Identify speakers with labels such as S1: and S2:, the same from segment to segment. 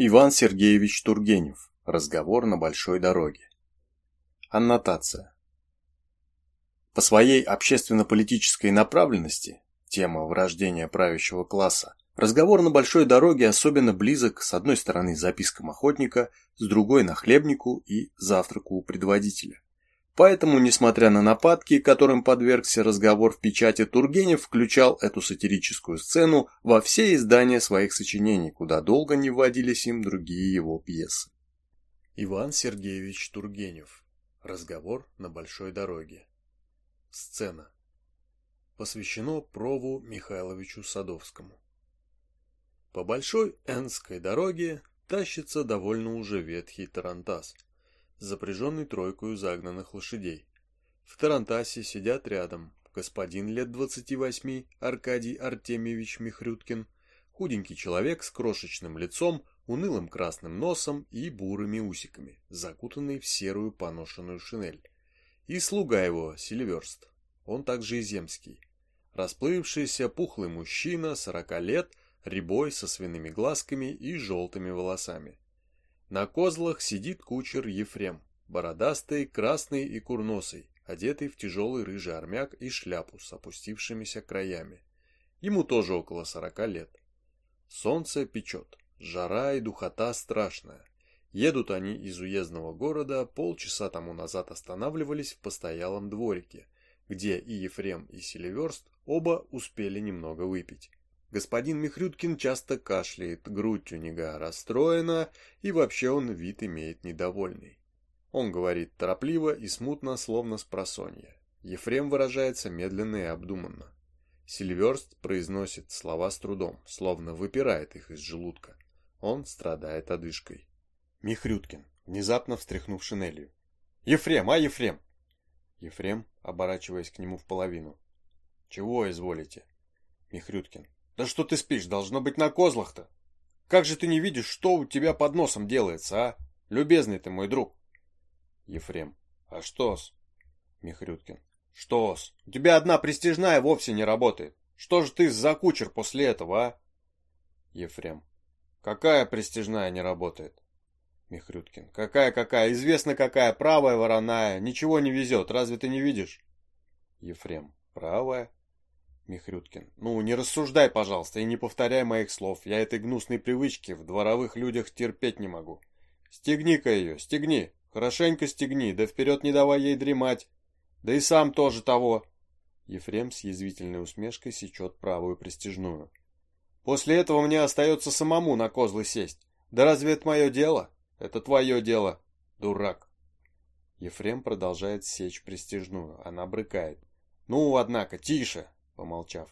S1: Иван Сергеевич Тургенев. Разговор на большой дороге. Аннотация. По своей общественно-политической направленности, тема врождения правящего класса, разговор на большой дороге особенно близок с одной стороны запискам охотника, с другой – нахлебнику и завтраку у предводителя. Поэтому, несмотря на нападки, которым подвергся разговор в печати, Тургенев включал эту сатирическую сцену во все издания своих сочинений, куда долго не вводились им другие его пьесы. Иван Сергеевич Тургенев. Разговор на большой дороге. Сцена. Посвящено Прову Михайловичу Садовскому. По большой Энской дороге тащится довольно уже ветхий тарантас – запряженный тройкою загнанных лошадей. В Тарантасе сидят рядом господин лет 28 Аркадий Артемьевич Михрюткин, худенький человек с крошечным лицом, унылым красным носом и бурыми усиками, закутанный в серую поношенную шинель. И слуга его, Сильверст. он также иземский. Расплывшийся пухлый мужчина, 40 лет, рябой, со свиными глазками и желтыми волосами. На козлах сидит кучер Ефрем, бородастый, красный и курносый, одетый в тяжелый рыжий армяк и шляпу с опустившимися краями. Ему тоже около сорока лет. Солнце печет, жара и духота страшная. Едут они из уездного города, полчаса тому назад останавливались в постоялом дворике, где и Ефрем, и Селиверст оба успели немного выпить. Господин Михрюткин часто кашляет, грудь у него расстроена, и вообще он вид имеет недовольный. Он говорит торопливо и смутно, словно с просонья. Ефрем выражается медленно и обдуманно. Сильверст произносит слова с трудом, словно выпирает их из желудка. Он страдает одышкой. Михрюткин, внезапно встряхнув шинелью. «Ефрем, а, Ефрем!» Ефрем, оборачиваясь к нему в половину. «Чего изволите?» Михрюткин, да что ты спишь, должно быть на козлах-то. Как же ты не видишь, что у тебя под носом делается, а? Любезный ты мой друг. Ефрем. А что-с? Михрюткин. Что-с? У тебя одна престижная вовсе не работает. Что же ты за кучер после этого, а? Ефрем. Какая престижная не работает? Михрюткин. Какая-какая? Известно какая. Правая вороная. Ничего не везет. Разве ты не видишь? Ефрем. Правая? Михрюткин. «Ну, не рассуждай, пожалуйста, и не повторяй моих слов. Я этой гнусной привычки в дворовых людях терпеть не могу. Стегни-ка ее, стегни. Хорошенько стегни, да вперед не давай ей дремать. Да и сам тоже того». Ефрем с язвительной усмешкой сечет правую пристежную. «После этого мне остается самому на козлы сесть. Да разве это мое дело? Это твое дело, дурак!» Ефрем продолжает сечь пристежную, Она брыкает. «Ну, однако, тише! помолчав.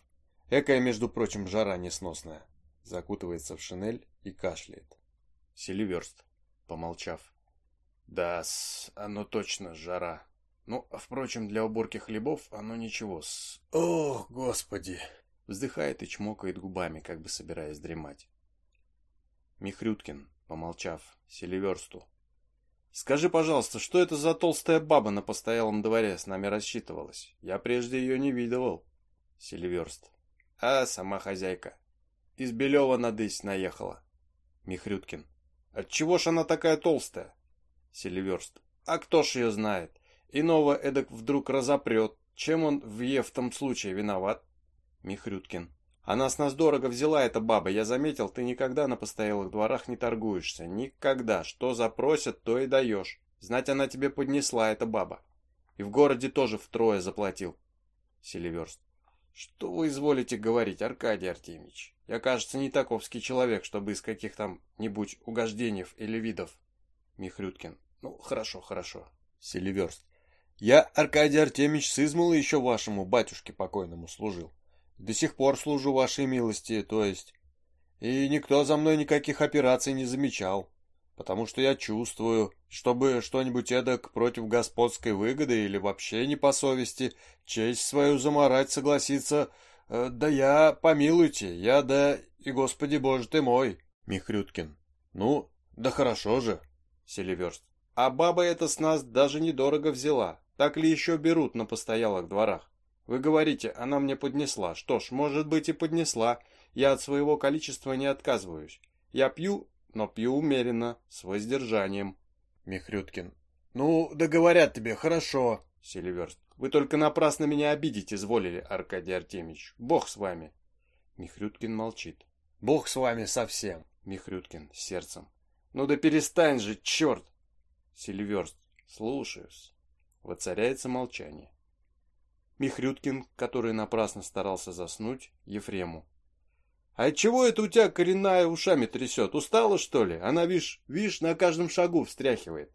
S1: Экая, между прочим, жара несносная. Закутывается в шинель и кашляет. Селиверст, помолчав. Да, с, оно точно жара. Ну, а впрочем, для уборки хлебов оно ничего. С... Ох, господи! Вздыхает и чмокает губами, как бы собираясь дремать. Михрюткин, помолчав, Селиверсту. Скажи, пожалуйста, что это за толстая баба на постоялом дворе с нами рассчитывалась? Я прежде ее не видывал. Сильверст. А сама хозяйка. Из Белева на дысь наехала. Михрюткин. Отчего ж она такая толстая? Сильверст. А кто ж ее знает? Иного эдак вдруг разопрет. Чем он в е в том случае виноват? Михрюткин. Она с нас дорого взяла, эта баба. Я заметил, ты никогда на постоялых дворах не торгуешься. Никогда. Что запросят, то и даешь. Знать она тебе поднесла, эта баба. И в городе тоже втрое заплатил. Селиверст. «Что вы изволите говорить, Аркадий Артемич? Я, кажется, не таковский человек, чтобы из каких там нибудь угождений или видов». Михрюткин. «Ну, хорошо, хорошо». Селиверст. «Я, Аркадий Артемич с Измала еще вашему батюшке покойному служил. До сих пор служу вашей милости, то есть. И никто за мной никаких операций не замечал потому что я чувствую, чтобы что-нибудь эдак против господской выгоды или вообще не по совести честь свою заморать согласится. Э, да я, помилуйте, я да и господи боже ты мой. Михрюткин. Ну, да хорошо же. Селиверст. А баба эта с нас даже недорого взяла. Так ли еще берут на постоялых дворах? Вы говорите, она мне поднесла. Что ж, может быть и поднесла. Я от своего количества не отказываюсь. Я пью но пью умеренно, с воздержанием.
S2: Михрюткин. Ну, договорят тебе, хорошо.
S1: Селиверст. Вы только напрасно меня обидите, изволили, Аркадий Артемич. Бог с вами. Михрюткин молчит.
S2: Бог с вами совсем.
S1: Михрюткин сердцем. Ну да перестань же, черт! Сильверст. Слушаюсь. Воцаряется молчание. Михрюткин, который напрасно старался заснуть, Ефрему. А чего это у тебя коренная ушами трясет? Устала, что ли? Она, вишь, вишь, на каждом шагу встряхивает.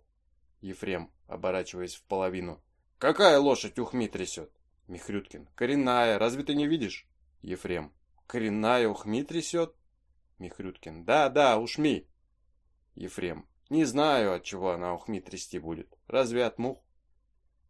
S1: Ефрем, оборачиваясь в половину. Какая лошадь ухми трясет? Михрюткин. Коренная, разве ты не видишь? Ефрем. Коренная ухми трясет? Михрюткин. Да, да, ушми. Ефрем. Не знаю, от чего она ухми трясти будет. Разве от мух?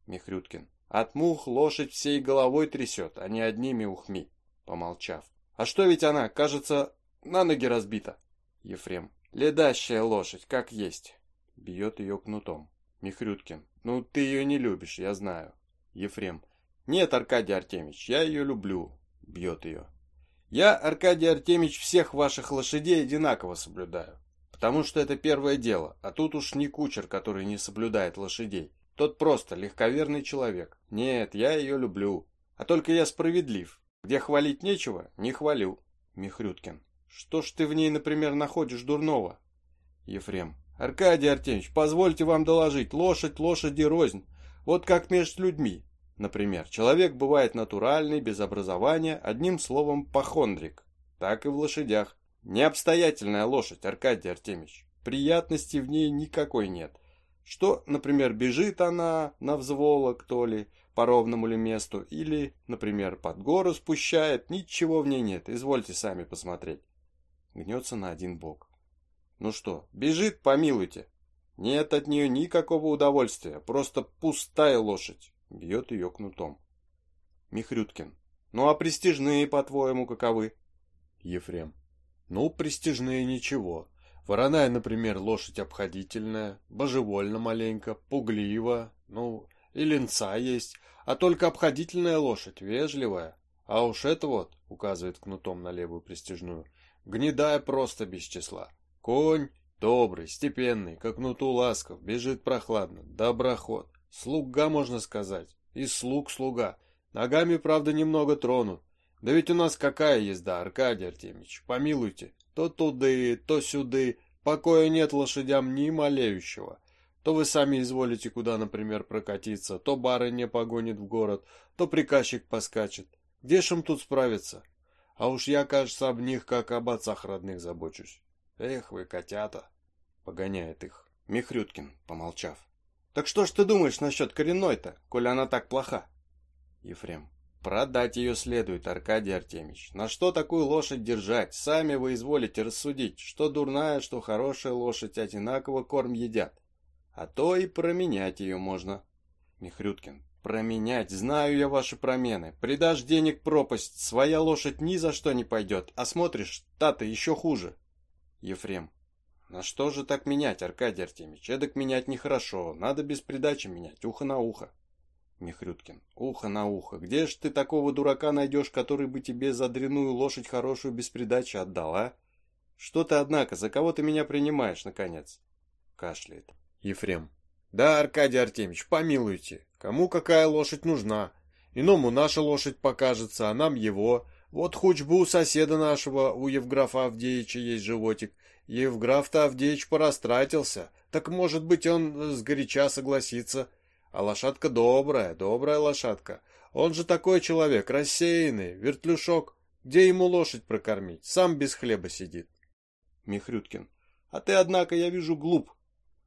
S1: Михрюткин. От мух лошадь всей головой трясет, а не одними ухми. Помолчав. А что ведь она, кажется, на ноги разбита? Ефрем. Ледащая лошадь, как есть. Бьет ее кнутом. Михрюткин. Ну, ты ее не любишь, я знаю. Ефрем. Нет, Аркадий Артемич, я ее люблю. Бьет ее. Я, Аркадий Артемич, всех ваших лошадей одинаково соблюдаю. Потому что это первое дело, а тут уж не кучер, который не соблюдает лошадей. Тот просто легковерный человек. Нет, я ее люблю. А только я справедлив. Где хвалить нечего, не хвалю. Михрюткин. Что ж ты в ней, например, находишь дурного? Ефрем. Аркадий Артемьевич, позвольте вам доложить, лошадь лошади рознь. Вот как между людьми. Например, человек бывает натуральный, без образования, одним словом, похондрик. Так и в лошадях. Необстоятельная лошадь, Аркадий Артемьевич. Приятности в ней никакой нет. Что, например, бежит она на взволок, то ли, по ровному ли месту, или, например, под гору спущает, ничего в ней нет, извольте сами посмотреть. Гнется на один бок. Ну что, бежит, помилуйте. Нет от нее никакого удовольствия, просто пустая лошадь. Бьет ее кнутом. Михрюткин. Ну а престижные, по-твоему, каковы?
S2: Ефрем. Ну, престижные ничего. Вороная, например, лошадь обходительная, божевольно маленько, пуглива, ну, и ленца есть, а только обходительная лошадь, вежливая. А уж это вот, указывает кнутом на левую пристижную, гнедая просто без числа. Конь добрый, степенный, как кнуту ласков, бежит прохладно, доброход. Слуга, можно сказать, и слуг слуга. Ногами, правда, немного тронут. Да ведь у нас какая езда, Аркадий Артемьевич, помилуйте. То туды, то сюды, покоя нет лошадям ни малеющего. То вы сами изволите куда, например, прокатиться, то барыня погонит в город, то приказчик поскачет. Где ж им тут справиться? А уж я, кажется, об них, как об отцах родных, забочусь. Эх вы, котята!» — погоняет их.
S1: Михрюткин, помолчав. «Так что ж ты думаешь насчет коренной-то, коль она так плоха?» Ефрем. «Продать ее следует, Аркадий Артемич. На что такую лошадь держать? Сами вы изволите рассудить, что дурная, что хорошая лошадь одинаково корм едят. А то и променять ее можно. Михрюткин. Променять, знаю я ваши промены. Придашь денег пропасть, своя лошадь ни за что не пойдет. А смотришь, та-то еще хуже. Ефрем. На что же так менять, Аркадий Артемич? Эдак менять нехорошо, надо без придачи менять, ухо на ухо. Михрюткин. Ухо на ухо. Где ж ты такого дурака найдешь, который бы тебе за дрянную лошадь хорошую без придачи отдал, а? Что ты, однако, за кого ты меня принимаешь, наконец? Кашляет.
S2: Ефрем. Да, Аркадий Артемьевич, помилуйте. Кому какая лошадь нужна? Иному наша лошадь покажется, а нам его. Вот хоть бы у соседа нашего, у Евграфа Авдеевича есть животик. Евграф-то Авдеевич порастратился. Так, может быть, он э, сгоряча согласится. А лошадка добрая, добрая лошадка. Он же такой человек, рассеянный, вертлюшок. Где ему лошадь прокормить? Сам без хлеба сидит.
S1: Михрюткин. А ты, однако, я вижу, глуп.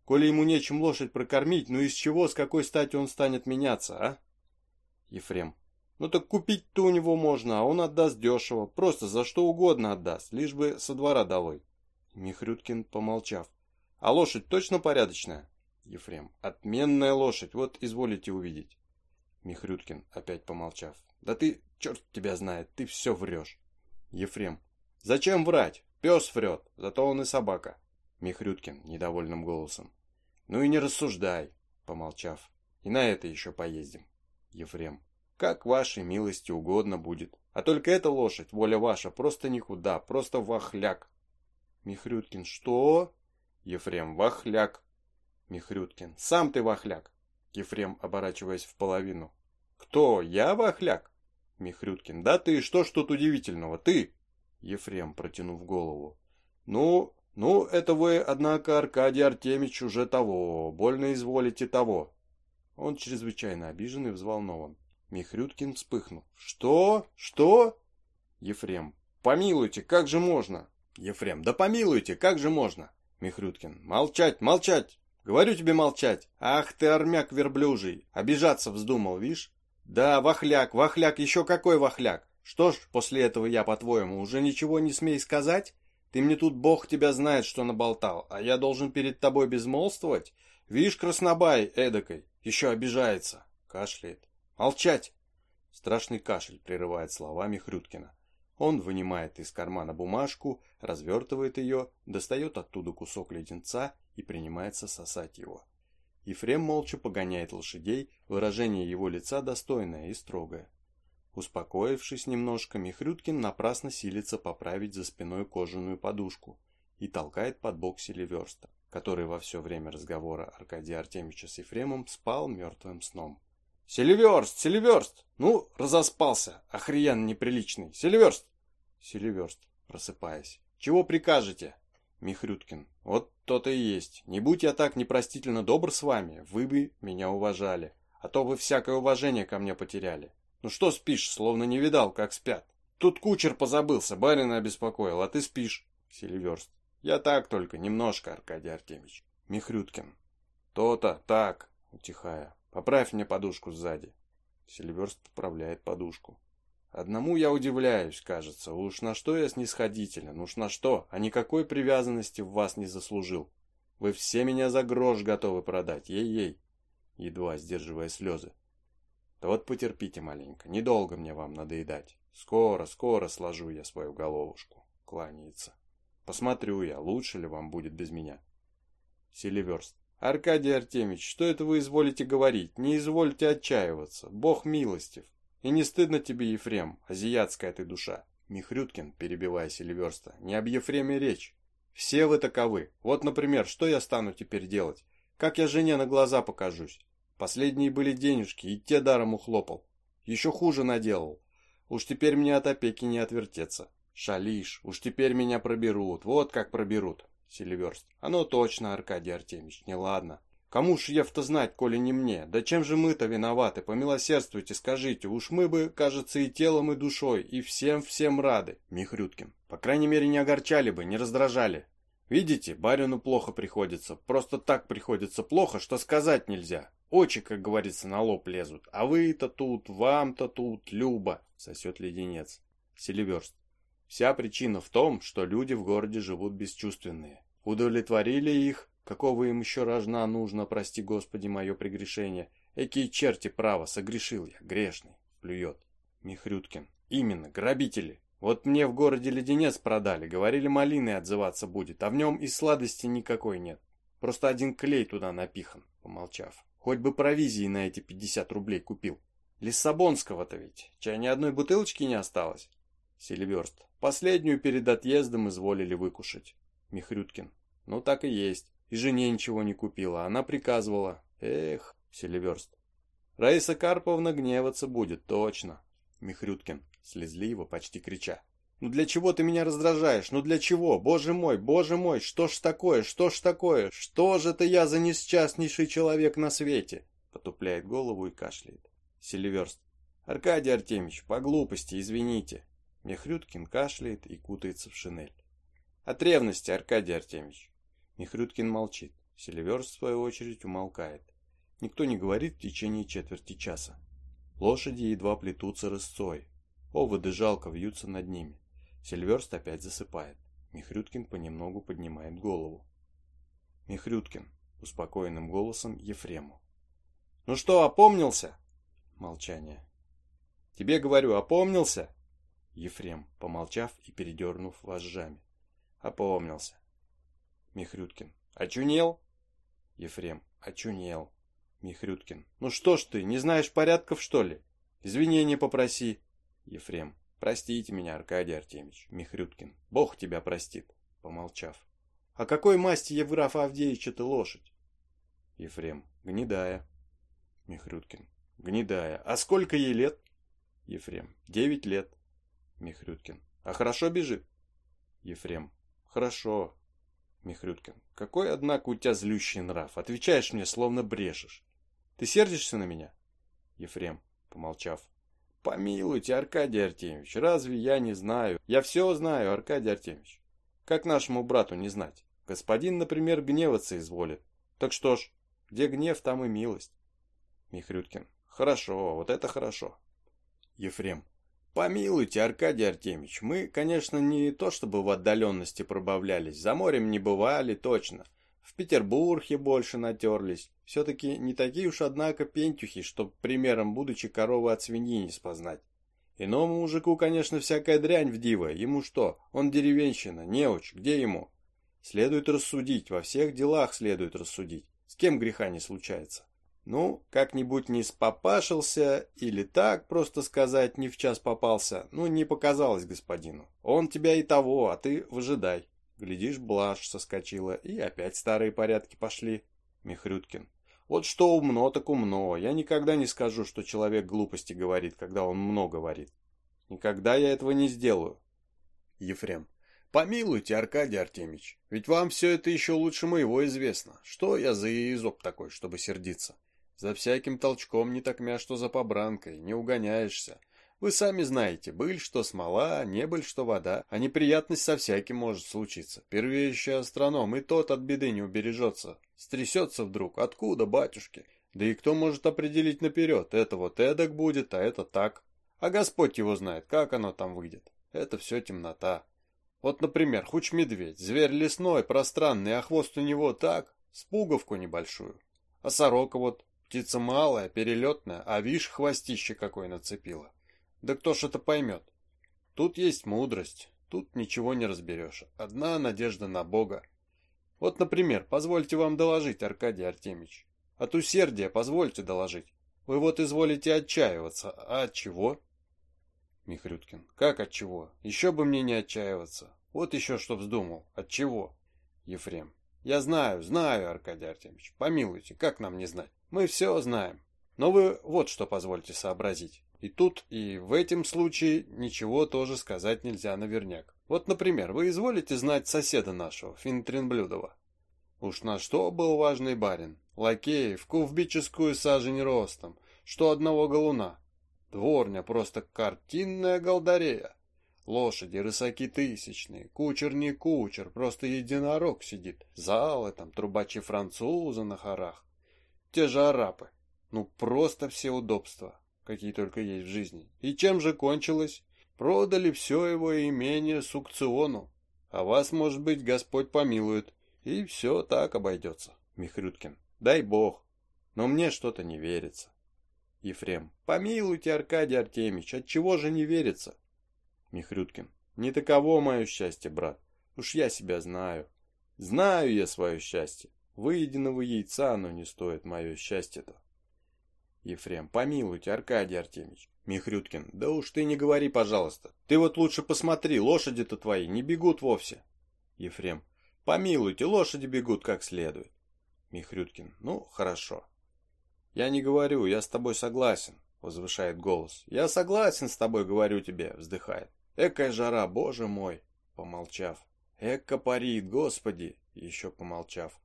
S1: Коли ему нечем лошадь прокормить, ну из чего, с какой стати он станет меняться, а? Ефрем. Ну так купить-то у него можно, а он отдаст дешево. Просто за что угодно отдаст, лишь бы со двора долой. Михрюткин, помолчав. А лошадь точно порядочная? Ефрем. Отменная лошадь, вот изволите увидеть. Михрюткин, опять помолчав. Да ты, черт тебя знает, ты все врешь. Ефрем. Зачем врать? Пес врет, зато он и собака. Михрюткин недовольным голосом. «Ну и не рассуждай!» Помолчав. «И на это еще поездим!» Ефрем. «Как вашей милости угодно будет. А только эта лошадь, воля ваша, просто никуда, просто вахляк!»
S2: Михрюткин. «Что?» Ефрем. «Вахляк!» Михрюткин. «Сам ты вахляк!» Ефрем, оборачиваясь в половину. «Кто? Я вахляк?» Михрюткин. «Да ты, что ж тут удивительного? Ты!» Ефрем, протянув голову. «Ну, ну, это вы, однако, Аркадий Артемич, уже того, больно изволите того. Он чрезвычайно обижен и взволнован. Михрюткин вспыхнул. Что? Что? Ефрем. Помилуйте, как же можно? Ефрем. Да помилуйте, как же можно? Михрюткин. Молчать, молчать. Говорю тебе молчать. Ах ты, армяк верблюжий. Обижаться вздумал, вишь? Да, вахляк, вахляк, еще какой вахляк. Что ж, после этого я, по-твоему, уже ничего не смей сказать? Ты мне тут бог тебя знает, что наболтал, а я должен перед тобой безмолвствовать? Видишь, краснобай эдакой, еще обижается. Кашляет. Молчать! Страшный кашель прерывает словами Хрюткина. Он вынимает из кармана бумажку, развертывает ее, достает оттуда кусок леденца и принимается сосать его. Ефрем молча погоняет лошадей, выражение его лица достойное и строгое. Успокоившись немножко, Михрюткин напрасно силится поправить за спиной кожаную подушку и толкает под бок Селиверста, который во все время разговора Аркадия Артемьевича с Ефремом спал мертвым сном. «Селиверст! Селиверст! Ну, разоспался! Охриян неприличный! Селиверст!» Селиверст, просыпаясь. «Чего прикажете?» Михрюткин. «Вот то-то и есть. Не будь я так непростительно добр с вами, вы бы меня уважали, а то вы всякое уважение ко мне потеряли. Ну что спишь, словно не видал, как спят. Тут кучер позабылся, барина обеспокоил, а ты спишь. Сильверст. Я так только, немножко, Аркадий Артемич. Михрюткин. То-то, так, утихая. Поправь мне подушку сзади. Сильверст поправляет подушку. Одному я удивляюсь, кажется. Уж на что я снисходителен, уж на что, а никакой привязанности в вас не заслужил. Вы все меня за грош готовы продать, ей-ей. Едва сдерживая слезы. Да вот потерпите маленько, недолго мне вам надоедать. Скоро, скоро сложу я свою головушку. Кланяется. Посмотрю я, лучше ли вам будет без меня. Селиверст. Аркадий Артемич, что это вы изволите говорить? Не извольте отчаиваться. Бог милостив. И не стыдно тебе, Ефрем, азиатская ты душа. Михрюткин, перебивая Селиверста, не об Ефреме речь. Все вы таковы. Вот, например, что я стану теперь делать? Как я жене на глаза покажусь? Последние были денежки, и те даром ухлопал. Еще хуже наделал. Уж теперь мне от опеки не отвертеться. Шалиш, уж теперь меня проберут, вот как проберут. Селиверст. Оно точно, Аркадий Артемьевич, неладно. Кому ж я-то знать, коли не мне? Да чем же мы-то виноваты? Помилосердствуйте, скажите. Уж мы бы, кажется, и телом, и душой, и всем-всем рады. Михрюткин. По крайней мере, не огорчали бы, не раздражали. Видите, барину плохо приходится. Просто так приходится плохо, что сказать нельзя. Очи, как говорится, на лоб лезут. А вы-то тут, вам-то тут, Люба, сосет леденец. Селиверст. Вся причина в том, что люди в городе живут бесчувственные. Удовлетворили их, какого им еще рожна нужно, прости господи, мое прегрешение. Экие черти право, согрешил я, грешный, плюет. Михрюткин. Именно, грабители. Вот мне в городе леденец продали, говорили, малины отзываться будет, а в нем и сладости никакой нет. Просто один клей туда напихан, помолчав. Хоть бы провизии на эти 50 рублей купил. Лиссабонского-то ведь, чай ни одной бутылочки не осталось. Селиверст. Последнюю перед отъездом изволили выкушать. Михрюткин. Ну так и есть. И жене ничего не купила, она приказывала. Эх, Селиверст. Раиса Карповна гневаться будет, точно. Михрюткин. Слезливо, почти крича. «Ну для чего ты меня раздражаешь? Ну для чего? Боже мой, боже мой, что ж такое, что ж такое? Что же это я за несчастнейший человек на свете?» Потупляет голову и кашляет. Селиверст. «Аркадий Артемьевич, по глупости, извините». Мехрюткин кашляет и кутается в шинель. «От ревности, Аркадий Артемьевич». Мехрюткин молчит. Селиверст, в свою очередь, умолкает. Никто не говорит в течение четверти часа. Лошади едва плетутся рысцой, Оводы жалко вьются над ними. Сильверст опять засыпает. Михрюткин понемногу поднимает голову. Михрюткин. Успокоенным голосом Ефрему. «Ну что, опомнился?» Молчание. «Тебе говорю, опомнился?» Ефрем, помолчав и передернув вожжами. «Опомнился». Михрюткин. «Очунел?» Ефрем. «Очунел». Михрюткин. «Ну что ж ты, не знаешь порядков, что ли? Извинения попроси». Ефрем. Простите меня, Аркадий Артемьевич. Михрюткин. Бог тебя простит.
S1: Помолчав. А какой масти Евграфа Авдеевича ты лошадь? Ефрем. Гнедая. Михрюткин. Гнедая. А сколько ей лет? Ефрем. Девять лет. Михрюткин. А хорошо бежит? Ефрем. Хорошо. Михрюткин. Какой, однако, у тебя злющий нрав. Отвечаешь мне, словно брешешь. Ты сердишься на меня? Ефрем, помолчав. Помилуйте, Аркадий Артемьевич, разве я не знаю? Я все знаю, Аркадий Артемьевич. Как нашему брату не знать? Господин, например, гневаться изволит. Так что ж, где гнев, там и милость. Михрюткин. Хорошо, вот это хорошо. Ефрем. Помилуйте, Аркадий Артемьевич, мы, конечно, не то чтобы в отдаленности пробавлялись, за морем не бывали, точно. В Петербурге больше натерлись. Все-таки не такие уж, однако, пентюхи, чтоб примером будучи коровы от свиньи не спознать. Иному мужику, конечно, всякая дрянь в диво. Ему что? Он деревенщина, неуч, где ему? Следует рассудить, во всех делах следует рассудить. С кем греха не случается? Ну, как-нибудь не спопашился, или так, просто сказать, не в час попался, ну, не показалось господину. Он тебя и того, а ты выжидай. Глядишь, блажь соскочила, и опять старые порядки пошли. Михрюткин. Вот что умно, так умно. Я никогда не скажу, что человек глупости говорит, когда он много говорит. Никогда я этого не сделаю. Ефрем. Помилуйте, Аркадий Артемич, ведь вам все это еще лучше моего известно. Что я за изоб такой, чтобы сердиться? За всяким толчком не так мя, что за побранкой, не угоняешься. Вы сами знаете, быль что смола, небыль что вода, а неприятность со всяким может случиться. Первеющий астроном и тот от беды не убережется. Стрясется вдруг, откуда, батюшки? Да и кто может определить наперед, это вот эдак будет, а это так. А Господь его знает, как оно там выйдет. Это все темнота. Вот, например, хуч медведь, зверь лесной, пространный, а хвост у него так, с пуговку небольшую. А сорока вот, птица малая, перелетная, а вишь хвостище какой нацепила. Да кто ж это поймет? Тут есть мудрость, тут ничего не разберешь. Одна надежда на Бога. Вот, например, позвольте вам доложить, Аркадий Артемич. От усердия позвольте доложить. Вы вот изволите отчаиваться. А от чего? Михрюткин. Как от чего? Еще бы мне не отчаиваться. Вот еще что вздумал. От чего? Ефрем. Я знаю, знаю, Аркадий Артемович. Помилуйте, как нам не знать? Мы все знаем. Но вы вот что позвольте сообразить. И тут, и в этом случае ничего тоже сказать нельзя наверняк. Вот, например, вы изволите знать соседа нашего, Финтринблюдова. Уж на что был важный барин. Лакей в кувбическую сажень ростом, что одного голуна. Дворня просто картинная голдарея. Лошади, рысаки тысячные, кучер не кучер, просто единорог сидит. Залы там, трубачи француза на хорах. Те же арапы. Ну, просто все удобства какие только есть в жизни. И чем же кончилось? Продали все его имение с аукциону. А вас, может быть, Господь помилует. И все так обойдется. Михрюткин. Дай бог. Но мне что-то не верится. Ефрем. Помилуйте, Аркадий Артемич, от чего же не верится? Михрюткин. Не таково мое счастье, брат. Уж я себя знаю. Знаю я свое счастье. Выеденного яйца оно не стоит, мое счастье-то. Ефрем, помилуйте, Аркадий Артемьевич. Михрюткин, да уж ты не говори, пожалуйста. Ты вот лучше посмотри, лошади-то твои не бегут вовсе. Ефрем, помилуйте, лошади бегут как следует. Михрюткин, ну, хорошо. Я не говорю, я с тобой согласен, возвышает голос. Я согласен с тобой, говорю тебе, вздыхает. Экая жара, боже мой, помолчав. Эка парит, господи, еще помолчав.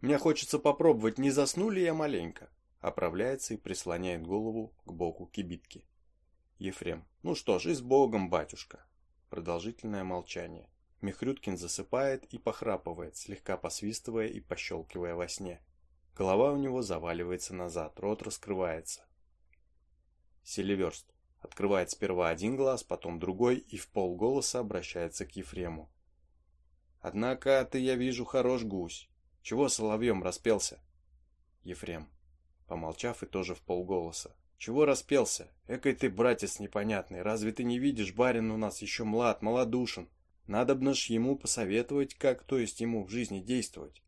S1: Мне хочется попробовать, не засну ли я маленько оправляется и прислоняет голову к боку кибитки. Ефрем. Ну что ж, и с Богом, батюшка. Продолжительное молчание. Мехрюткин засыпает и похрапывает, слегка посвистывая и пощелкивая во сне. Голова у него заваливается назад, рот раскрывается. Селиверст. Открывает сперва один глаз, потом другой и в полголоса обращается к Ефрему. «Однако ты, я вижу, хорош гусь. Чего соловьем распелся?» Ефрем. Помолчав и тоже в полголоса. «Чего распелся? Экой ты, братец непонятный, разве ты не видишь, барин у нас еще млад, малодушен? Надобно ж ему посоветовать, как, то есть ему в жизни действовать».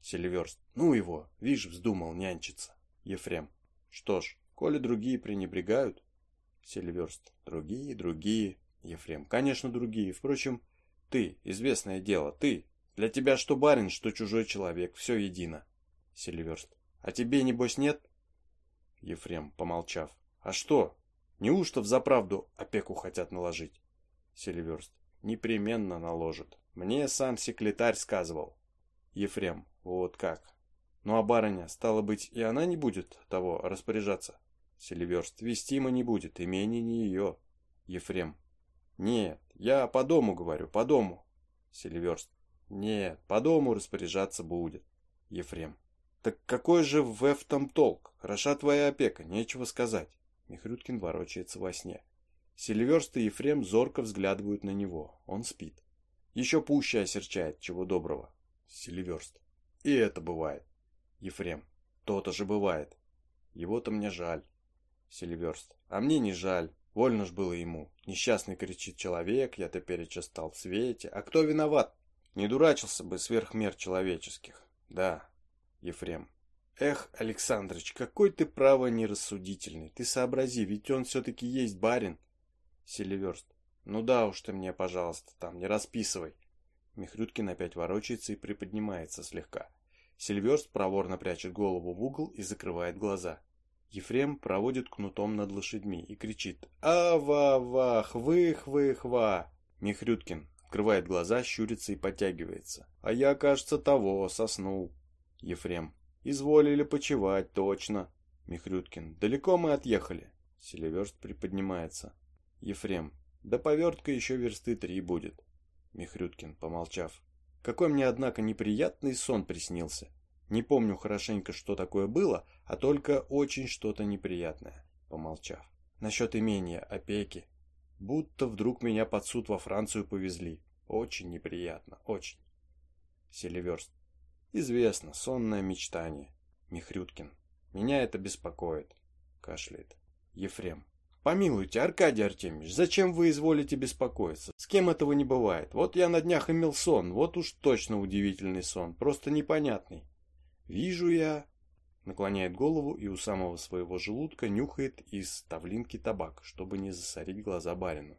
S1: Сильверст. «Ну его, вишь, вздумал нянчиться». Ефрем. «Что ж, коли другие пренебрегают...» Сильверст. «Другие, другие...» Ефрем. «Конечно, другие. Впрочем,
S2: ты, известное дело, ты. Для тебя что барин, что чужой человек, все едино». Сильверст. А тебе, небось, нет? Ефрем, помолчав. А что? Неужто взаправду опеку хотят наложить? Селиверст. Непременно наложат. Мне сам секретарь сказывал. Ефрем. Вот как. Ну а барыня, стало быть, и она не будет того распоряжаться? Селиверст. Вестима не будет, имение не ее. Ефрем. Нет, я по дому говорю, по дому. Селиверст. Нет, по дому распоряжаться будет. Ефрем. Так какой же в этом толк? Хороша твоя опека, нечего сказать. Михрюткин ворочается во сне. Сильверст и Ефрем зорко взглядывают на него. Он спит. Еще пуще осерчает, чего доброго. Сильверст. И это бывает. Ефрем. То-то же бывает. Его-то мне жаль. Сильверст. А мне не жаль. Вольно ж было ему. Несчастный кричит человек, я теперь стал в свете. А кто виноват? Не дурачился бы сверх мер человеческих. Да, Ефрем. «Эх, Александрыч, какой ты право нерассудительный. Ты сообрази, ведь он все-таки есть барин». Селиверст. «Ну да уж ты мне, пожалуйста, там не расписывай». Михрюткин опять ворочается и приподнимается слегка. Сильверст проворно прячет голову в угол и закрывает глаза. Ефрем проводит кнутом над лошадьми и кричит «Ава-ва! Хвы-хвы-хва!» Михрюткин открывает глаза, щурится и подтягивается. «А я, кажется, того, соснул». Ефрем. Изволили почевать, точно. Михрюткин. Далеко мы отъехали. Селиверст приподнимается. Ефрем. Да повертка еще версты три будет. Михрюткин, помолчав. Какой мне, однако, неприятный сон приснился. Не помню хорошенько, что такое было, а только очень что-то неприятное. Помолчав. Насчет имения, опеки. Будто вдруг меня под суд во Францию повезли. Очень неприятно, очень. Селиверст. Известно, сонное мечтание. Михрюткин. Меня это беспокоит. Кашляет. Ефрем. Помилуйте, Аркадий Артемьевич, зачем вы изволите беспокоиться? С кем этого не бывает? Вот я на днях имел сон, вот уж точно удивительный сон, просто непонятный. Вижу я... Наклоняет голову и у самого своего желудка нюхает из тавлинки табак, чтобы не засорить глаза барину.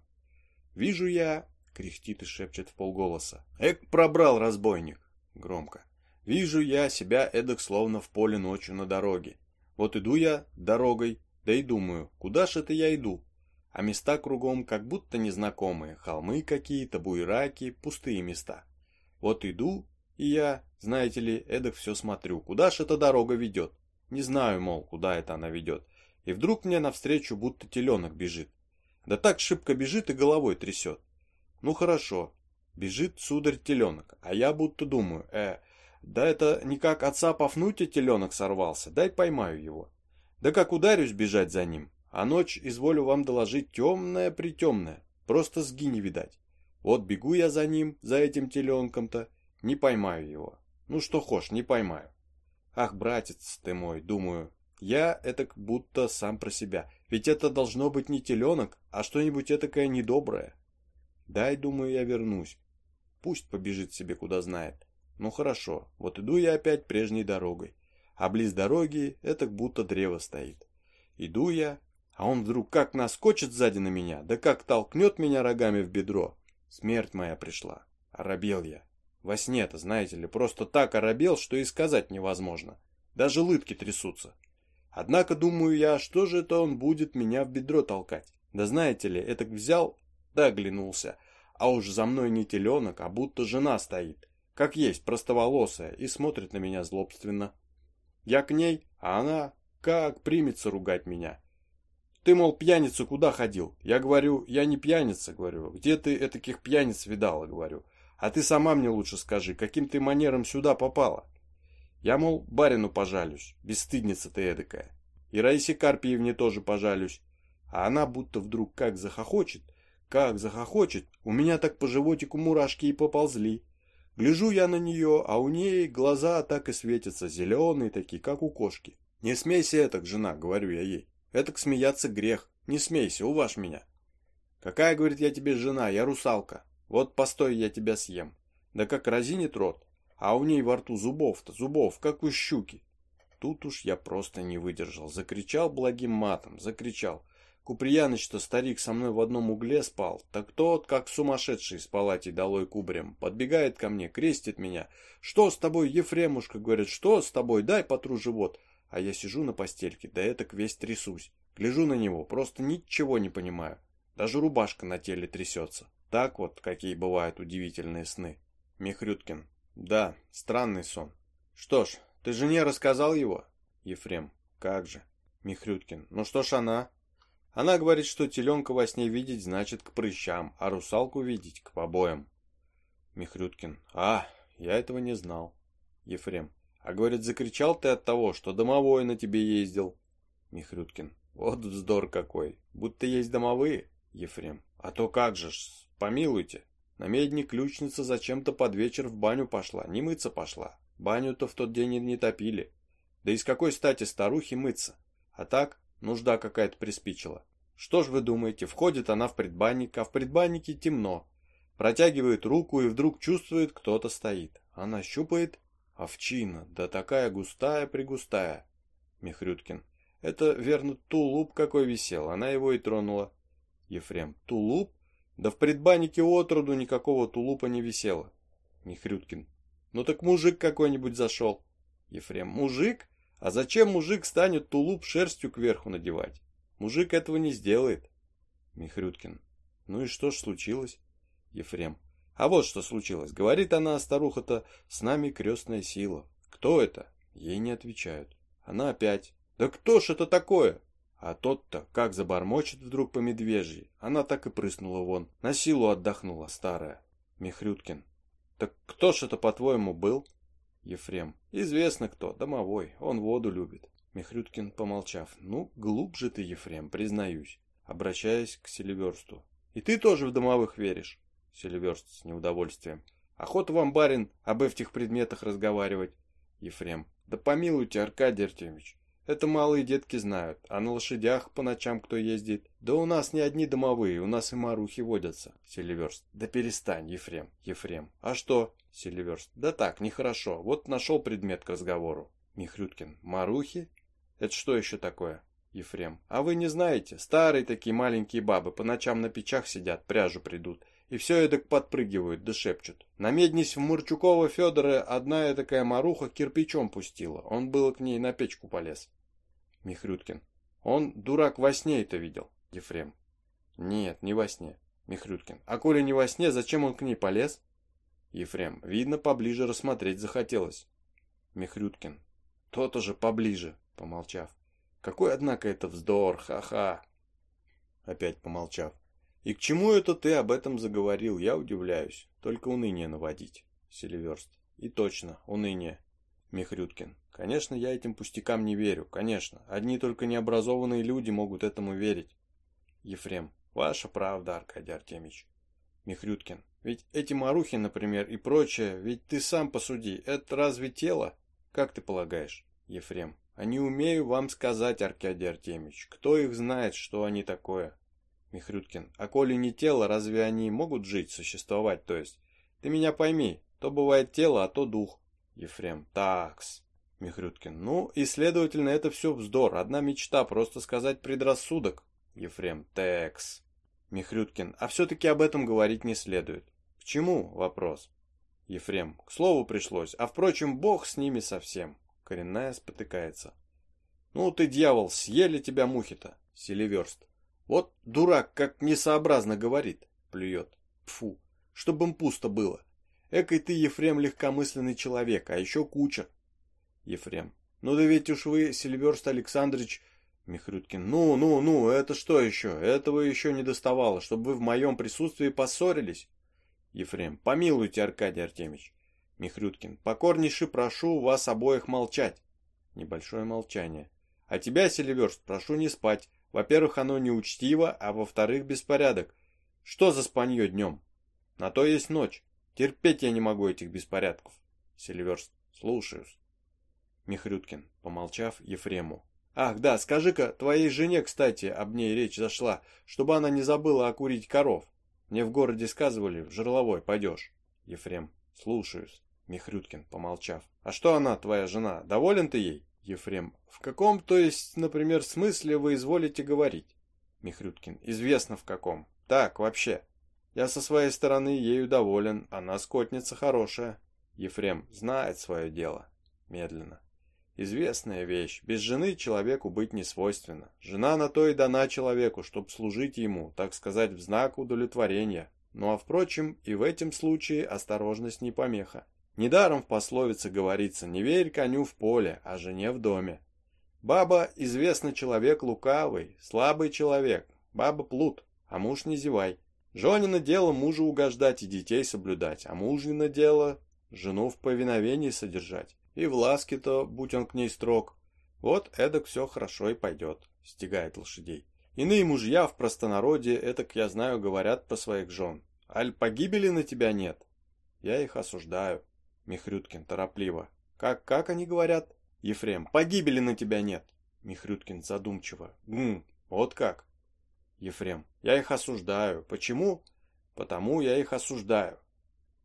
S2: Вижу я... Кряхтит и шепчет в полголоса. Эк, пробрал разбойник! Громко. Вижу я себя эдак словно в поле ночью на дороге. Вот иду я дорогой, да и думаю, куда ж это я иду? А места кругом как будто незнакомые, холмы какие-то, буераки, пустые места. Вот иду, и я, знаете ли, эдак все смотрю, куда ж эта дорога ведет? Не знаю, мол, куда это она ведет. И вдруг мне навстречу будто теленок бежит. Да так шибко бежит и головой трясет. Ну хорошо, бежит сударь теленок, а я будто думаю, э, да это не как отца Пафнутия теленок сорвался, дай поймаю его. Да как ударюсь бежать за ним, а ночь, изволю вам доложить, темная-притемная, просто сги не видать. Вот бегу я за ним, за этим теленком-то, не поймаю его. Ну что хошь, не поймаю. Ах, братец ты мой, думаю, я это будто сам про себя, ведь это должно быть не теленок, а что-нибудь этакое недоброе. Дай, думаю, я вернусь. Пусть побежит себе куда знает. Ну хорошо, вот иду я опять прежней дорогой. А близ дороги это как будто древо стоит. Иду я, а он вдруг как наскочит сзади на меня, да как толкнет меня рогами в бедро. Смерть моя пришла. Оробел я. Во сне-то, знаете ли, просто так оробел, что и сказать невозможно. Даже лыбки трясутся. Однако думаю я, что же это он будет меня в бедро толкать? Да знаете ли, этак взял, да оглянулся. А уж за мной не теленок, а будто жена стоит как есть, простоволосая, и смотрит на меня злобственно. Я к ней, а она как примется ругать меня. Ты, мол, пьяницу куда ходил? Я говорю, я не пьяница, говорю. Где ты этаких пьяниц видала, говорю. А ты сама мне лучше скажи, каким ты манером сюда попала? Я, мол, барину пожалюсь, бесстыдница ты эдакая. И Раисе Карпиевне тоже пожалюсь. А она будто вдруг как захохочет, как захохочет, у меня так по животику мурашки и поползли. Гляжу я на нее, а у ней глаза так и светятся, зеленые такие, как у кошки. «Не смейся этак, жена», — говорю я ей. «Этак смеяться грех. Не смейся, уважь меня». «Какая, — говорит, — я тебе жена, я русалка. Вот постой, я тебя съем». Да как разинит рот, а у ней во рту зубов-то, зубов, как у щуки. Тут уж я просто не выдержал. Закричал благим матом, закричал. Куприяныч-то старик со мной в одном угле спал, так тот, как сумасшедший с палати долой кубрем, подбегает ко мне, крестит меня. «Что с тобой, Ефремушка?» — говорит, «Что с тобой? Дай потру живот!» А я сижу на постельке, да этак весь трясусь. Гляжу на него, просто ничего не понимаю. Даже рубашка на теле трясется. Так вот, какие бывают удивительные сны. Михрюткин. Да, странный сон. Что ж, ты жене рассказал его? Ефрем. Как же. Михрюткин. Ну что ж она? Она говорит, что теленка во сне видеть значит к прыщам, а русалку видеть к побоям. Михрюткин. А, я этого не знал. Ефрем. А говорит, закричал ты от того, что домовой на тебе ездил. Михрюткин. Вот вздор какой. Будто есть домовые. Ефрем. А то как же ж, помилуйте. На медне ключница зачем-то под вечер в баню пошла, не мыться пошла. Баню-то в тот день и не топили. Да из какой стати старухи мыться? А так, нужда какая-то приспичила. Что ж вы думаете, входит она в предбанник, а в предбаннике темно. Протягивает руку и вдруг чувствует, кто-то стоит. Она щупает. Овчина, да такая густая-пригустая. Михрюткин. Это, верно, тулуп какой висел, она его и тронула. Ефрем. Тулуп? Да в предбаннике отроду никакого тулупа не висело. Михрюткин. Ну так мужик какой-нибудь зашел. Ефрем. Мужик? А зачем мужик станет тулуп шерстью кверху надевать? Мужик этого не сделает. Михрюткин. Ну и что ж случилось? Ефрем. А вот что случилось. Говорит она, старуха-то, с нами крестная сила. Кто это? Ей не отвечают. Она опять. Да кто ж это такое? А тот-то, как забормочет вдруг по медвежьи, она так и прыснула вон. На силу отдохнула старая. Михрюткин. Так кто ж это, по-твоему, был? Ефрем. Известно кто, домовой, он воду любит. Михрюткин, помолчав. Ну, глубже ты, Ефрем, признаюсь. Обращаясь к Селиверсту. И ты тоже в домовых веришь? Селиверст с неудовольствием. Охота вам, барин, об этих предметах разговаривать. Ефрем. Да помилуйте, Аркадий Артемьевич. Это малые детки знают, а на лошадях по ночам кто ездит. Да у нас не одни домовые, у нас и марухи водятся. Селиверст. Да перестань, Ефрем, Ефрем. А что? Селиверст. Да так, нехорошо. Вот нашел предмет к разговору. Михрюткин. Марухи? Это что еще такое? Ефрем. А вы не знаете? Старые такие маленькие бабы по ночам на печах сидят, пряжу придут и все эдак подпрыгивают да шепчут. На меднись в Мурчукова Федора одна такая маруха кирпичом пустила, он было к ней на печку полез. Михрюткин. Он, дурак, во сне это видел. Ефрем. Нет, не во сне. Михрюткин. А коли не во сне, зачем он к ней полез? Ефрем. Видно, поближе рассмотреть захотелось. Михрюткин. То-то же поближе, помолчав. Какой, однако, это вздор, ха-ха. Опять помолчав. И к чему это ты об этом заговорил, я удивляюсь. Только уныние наводить. Селиверст. И точно, уныние. Михрюткин. Конечно, я этим пустякам не верю, конечно. Одни только необразованные люди могут этому верить. Ефрем. Ваша правда, Аркадий Артемич. Михрюткин. Ведь эти марухи, например, и прочее, ведь ты сам посуди, это разве тело? Как ты полагаешь? Ефрем. А не умею вам сказать, Аркадий Артемич, кто их знает, что они такое. Михрюткин. А коли не тело, разве они могут жить, существовать, то есть? Ты меня пойми, то бывает тело, а то дух. Ефрем. Такс. Михрюткин. Ну, и следовательно, это все вздор. Одна мечта, просто сказать предрассудок. Ефрем. Текс. Михрюткин. А все-таки об этом говорить не следует. Почему? Вопрос. Ефрем. К слову пришлось. А впрочем, бог с ними совсем. Коренная спотыкается. Ну ты, дьявол, съели тебя мухи-то. Селиверст. Вот дурак, как несообразно говорит, плюет. Пфу, чтобы им пусто было. Экой ты, Ефрем, легкомысленный человек, а еще куча. Ефрем. Ну да ведь уж вы, Сильверст Александрович... Михрюткин. Ну, ну, ну, это что еще? Этого еще не доставало, чтобы вы в моем присутствии поссорились. Ефрем. Помилуйте, Аркадий Артемич. Михрюткин. Покорнейше прошу вас обоих молчать. Небольшое молчание. А тебя, Селиверст, прошу не спать. Во-первых, оно неучтиво, а во-вторых, беспорядок. Что за спанье днем? На то есть ночь. Терпеть я не могу этих беспорядков. Селиверст, слушаюсь. Михрюткин, помолчав, Ефрему. Ах, да, скажи-ка, твоей жене, кстати, об ней речь зашла, чтобы она не забыла окурить коров. Мне в городе сказывали, в Жерловой пойдешь. Ефрем, слушаюсь. Михрюткин, помолчав. А что она, твоя жена, доволен ты ей? Ефрем. В каком, то есть, например, смысле вы изволите говорить? Михрюткин. Известно в каком. Так, вообще. Я со своей стороны ею доволен, она скотница хорошая. Ефрем. Знает свое дело. Медленно. Известная вещь. Без жены человеку быть не свойственно. Жена на то и дана человеку, чтобы служить ему, так сказать, в знак удовлетворения. Ну а впрочем, и в этом случае осторожность не помеха. Недаром в пословице говорится «не верь коню в поле, а жене в доме». Баба – известный человек лукавый, слабый человек, баба – плут, а муж не зевай. Жонина дело мужа угождать и детей соблюдать, а мужнино дело – жену в повиновении содержать. И в ласке-то, будь он к ней строг. Вот эдак все хорошо и пойдет, – стегает лошадей. Иные мужья в простонародье, этак я знаю, говорят про своих жен. Аль погибели на тебя нет? Я их осуждаю. Михрюткин торопливо. «Как, как они говорят?» «Ефрем, погибели на тебя нет!» Михрюткин задумчиво. «Гм, вот как!» Ефрем, «Я их осуждаю. Почему?» «Потому я их осуждаю».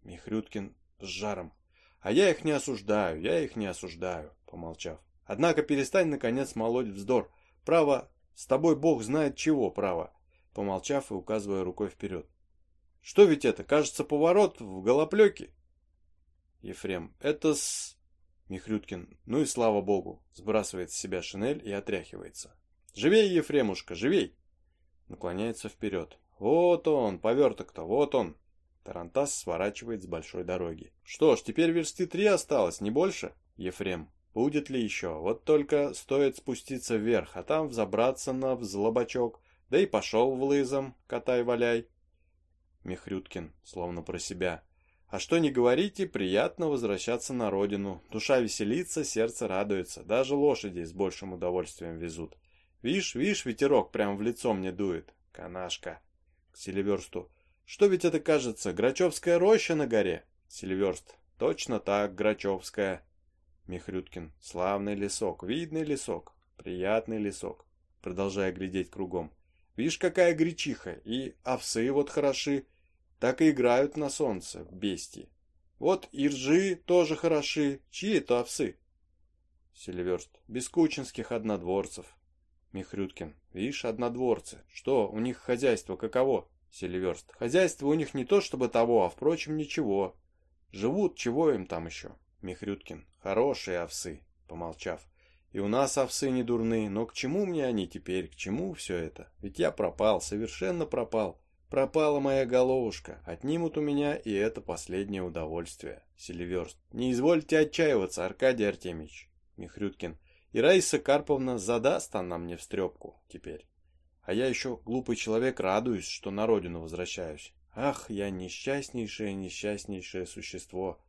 S2: Михрюткин с жаром. «А я их не осуждаю, я их не осуждаю», помолчав. «Однако перестань, наконец, молоть вздор. Право, с тобой Бог знает чего, право», помолчав и указывая рукой вперед. «Что ведь это, кажется, поворот в голоплёки. Ефрем. «Это с...» Михрюткин. «Ну и слава богу!» Сбрасывает с себя шинель и отряхивается. «Живей, Ефремушка, живей!» Наклоняется вперед. «Вот он, поверток-то, вот он!» Тарантас сворачивает с большой дороги. «Что ж, теперь версты три осталось, не больше?» Ефрем. «Будет ли еще? Вот только стоит спуститься вверх, а там взобраться на взлобачок. Да и пошел в лызом, катай-валяй!» Михрюткин, словно про себя. А что не говорите, приятно возвращаться на родину. Душа веселится, сердце радуется. Даже лошади с большим удовольствием везут. Вишь, вишь, ветерок прям в лицо мне дует. Канашка. К Селиверсту. Что ведь это кажется? Грачевская роща на горе? Селиверст. Точно так, Грачевская. Михрюткин. Славный лесок, видный лесок, приятный лесок. Продолжая глядеть кругом. Вишь, какая гречиха, и овсы вот хороши так и играют на солнце, бести. Вот и ржи тоже хороши, чьи это овсы? Селиверст, без кучинских однодворцев. Михрюткин, видишь, однодворцы, что, у них хозяйство каково? Селиверст, хозяйство у них не то чтобы того, а впрочем ничего. Живут, чего им там еще? Михрюткин, хорошие овсы, помолчав. И у нас овсы не дурные, но к чему мне они теперь, к чему все это? Ведь я пропал, совершенно пропал. Пропала моя головушка, отнимут у меня и это последнее удовольствие. Селиверст. Не извольте отчаиваться, Аркадий Артемич. Михрюткин. И Раиса Карповна задаст она мне встрепку теперь. А я еще, глупый человек, радуюсь, что на родину возвращаюсь. Ах, я несчастнейшее, несчастнейшее существо.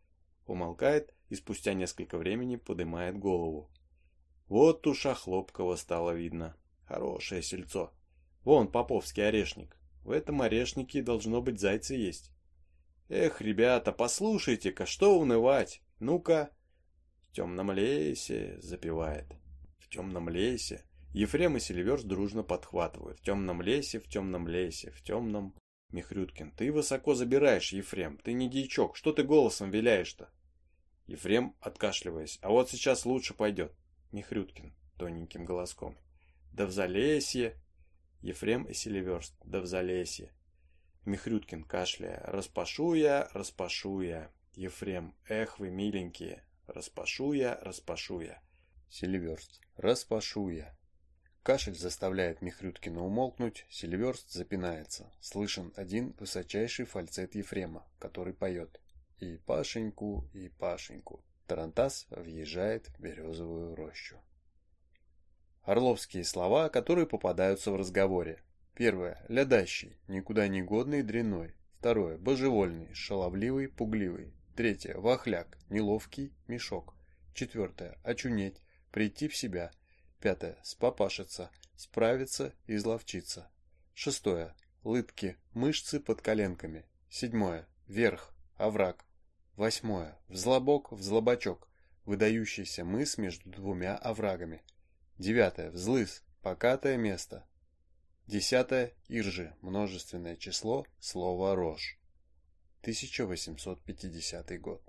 S2: Умолкает и спустя несколько времени поднимает голову. Вот уж Хлопкова стало видно. Хорошее сельцо. Вон Поповский орешник. В этом орешнике должно быть зайцы есть. Эх, ребята, послушайте-ка, что унывать? Ну-ка. В темном лесе запевает. В темном лесе. Ефрем и Сильверс дружно подхватывают. В темном лесе, в темном лесе, в темном... Михрюткин, ты высоко забираешь, Ефрем. Ты не дьячок, что ты голосом виляешь-то? Ефрем, откашливаясь, а вот сейчас лучше пойдет. Михрюткин, тоненьким голоском. Да в залесье, Ефрем и Селиверст, да в залесье. Михрюткин, кашляя. Распашу я, распашу я. Ефрем, эх вы миленькие. Распашу я, распашу я. Селиверст, распашу я. Кашель заставляет Михрюткина умолкнуть, Сильверст запинается. Слышен один высочайший фальцет Ефрема, который поет «И Пашеньку, и Пашеньку». Тарантас въезжает в березовую рощу. Орловские слова, которые попадаются в разговоре. Первое. Лядащий, никуда не годный, дряной. Второе. Божевольный, шаловливый, пугливый. Третье. Вахляк, неловкий, мешок. Четвертое. Очунеть, прийти в себя. Пятое. Спопашиться, справиться, изловчиться. Шестое. Лытки, мышцы под коленками. Седьмое. Верх, овраг. Восьмое. Взлобок, взлобачок. Выдающийся мыс между двумя оврагами. Девятое. Взлыз. Покатое место. Десятое. Иржи. Множественное число. Слово рожь. 1850 год.